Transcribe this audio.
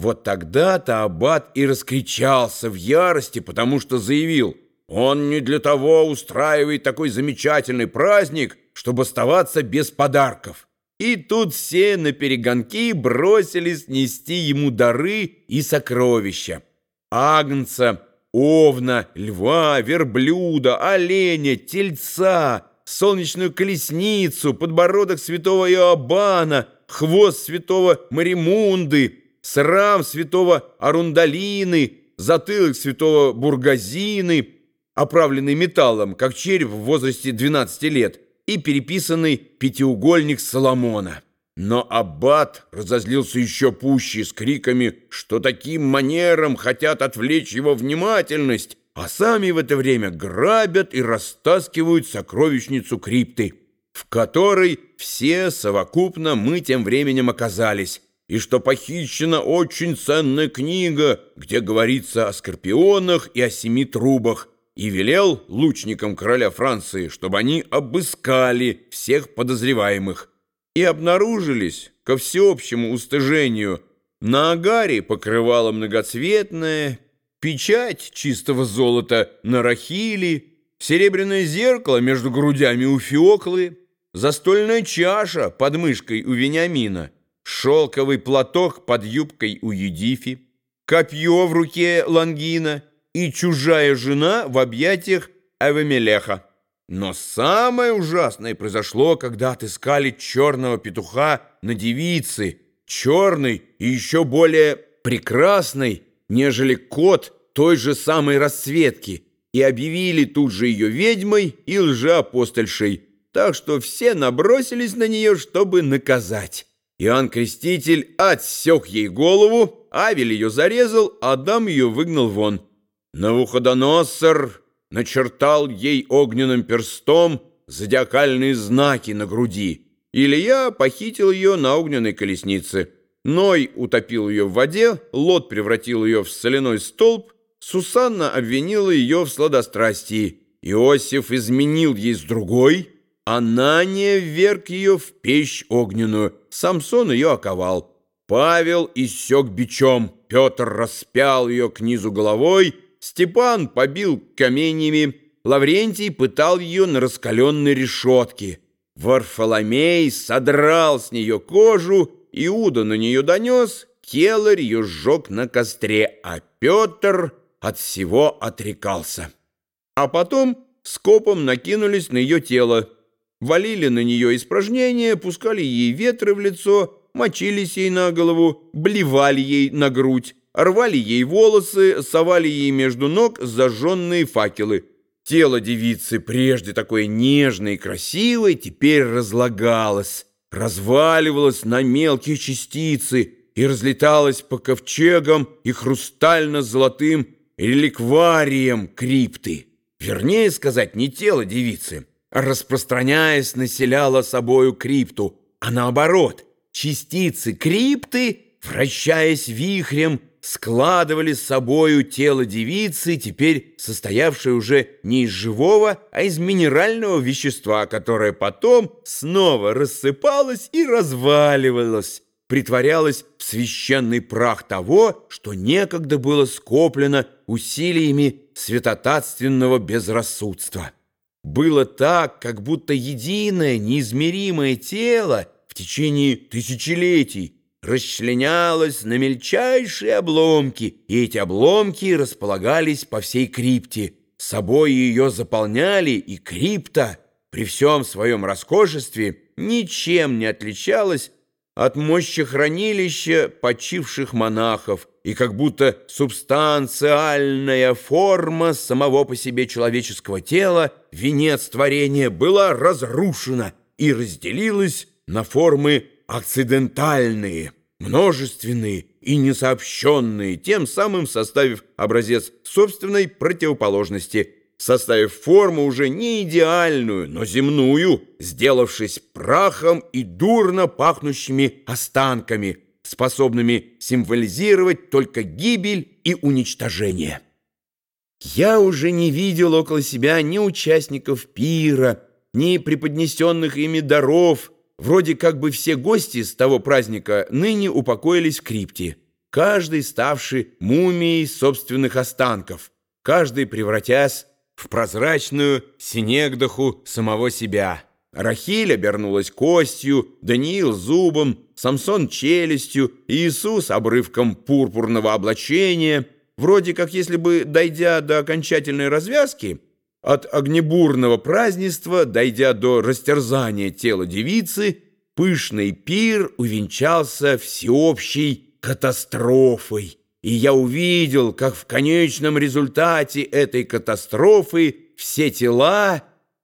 Вот тогда-то аббат и раскричался в ярости, потому что заявил, он не для того устраивает такой замечательный праздник, чтобы оставаться без подарков. И тут все на перегонки бросились нести ему дары и сокровища. Агнца, овна, льва, верблюда, оленя, тельца, солнечную колесницу, подбородок святого Иоанна, хвост святого Маримунды, срам святого Арундалины, затылок святого Бургазины, оправленный металлом, как череп в возрасте 12 лет, и переписанный пятиугольник Соломона. Но аббат разозлился еще пуще с криками, что таким манером хотят отвлечь его внимательность, а сами в это время грабят и растаскивают сокровищницу крипты, в которой все совокупно мы тем временем оказались, и что похищена очень ценная книга, где говорится о скорпионах и о семи трубах, и велел лучникам короля Франции, чтобы они обыскали всех подозреваемых. И обнаружились, ко всеобщему устыжению, на агаре покрывало многоцветное, печать чистого золота на рахиле, серебряное зеркало между грудями у Феоклы, застольная чаша под мышкой у Вениамина — шелковый платок под юбкой у Едифи, копье в руке Лангина и чужая жена в объятиях Авемелеха. Но самое ужасное произошло, когда отыскали черного петуха на девице, черный и еще более прекрасный, нежели кот той же самой расцветки, и объявили тут же ее ведьмой и лжеапостольшей, так что все набросились на нее, чтобы наказать. Иоанн Креститель отсек ей голову, Авель ее зарезал, Адам ее выгнал вон. Навуходоносор начертал ей огненным перстом зодиакальные знаки на груди. Илья похитил ее на огненной колеснице. Ной утопил ее в воде, Лот превратил ее в соляной столб, Сусанна обвинила ее в сладострастии. Иосиф изменил ей с другой — Анания вверг ее в печь огненную, Самсон ее оковал. Павел иссек бичом, Петр распял ее к низу головой, Степан побил каменями, Лаврентий пытал ее на раскаленной решетке. Варфоломей содрал с нее кожу, Иуда на нее донес, Келарь ее сжег на костре, а Петр от всего отрекался. А потом скопом накинулись на ее тело, валили на нее испражнения, пускали ей ветры в лицо, мочились ей на голову, блевали ей на грудь, рвали ей волосы, совали ей между ног зажженные факелы. Тело девицы, прежде такое нежное и красивое, теперь разлагалось, разваливалось на мелкие частицы и разлеталось по ковчегам и хрустально-золотым реликвариям крипты. Вернее сказать, не тело девицы, распространяясь, населяла собою крипту, а наоборот, частицы крипты, вращаясь вихрем, складывали с собою тело девицы, теперь состоявшее уже не из живого, а из минерального вещества, которое потом снова рассыпалось и разваливалось, притворялось в священный прах того, что некогда было скоплено усилиями святотатственного безрассудства. Было так, как будто единое, неизмеримое тело в течение тысячелетий расчленялось на мельчайшие обломки, и эти обломки располагались по всей крипте. С собой ее заполняли, и крипта при всем своем роскошестве ничем не отличалась от мощи хранилища почивших монахов, и как будто субстанциальная форма самого по себе человеческого тела, венец творения, была разрушена и разделилась на формы акцидентальные, множественные и несообщенные, тем самым составив образец собственной противоположности – составив форму уже не идеальную, но земную, сделавшись прахом и дурно пахнущими останками, способными символизировать только гибель и уничтожение. Я уже не видел около себя ни участников пира, ни преподнесенных ими даров, вроде как бы все гости с того праздника ныне упокоились в крипте. каждый ставший мумией собственных останков, каждый превратясь в прозрачную синегдаху самого себя. Рахиль обернулась костью, Даниил зубом, Самсон челюстью, Иисус обрывком пурпурного облачения, вроде как если бы, дойдя до окончательной развязки, от огнебурного празднества, дойдя до растерзания тела девицы, пышный пир увенчался всеобщей катастрофой. И я увидел, как в конечном результате этой катастрофы все тела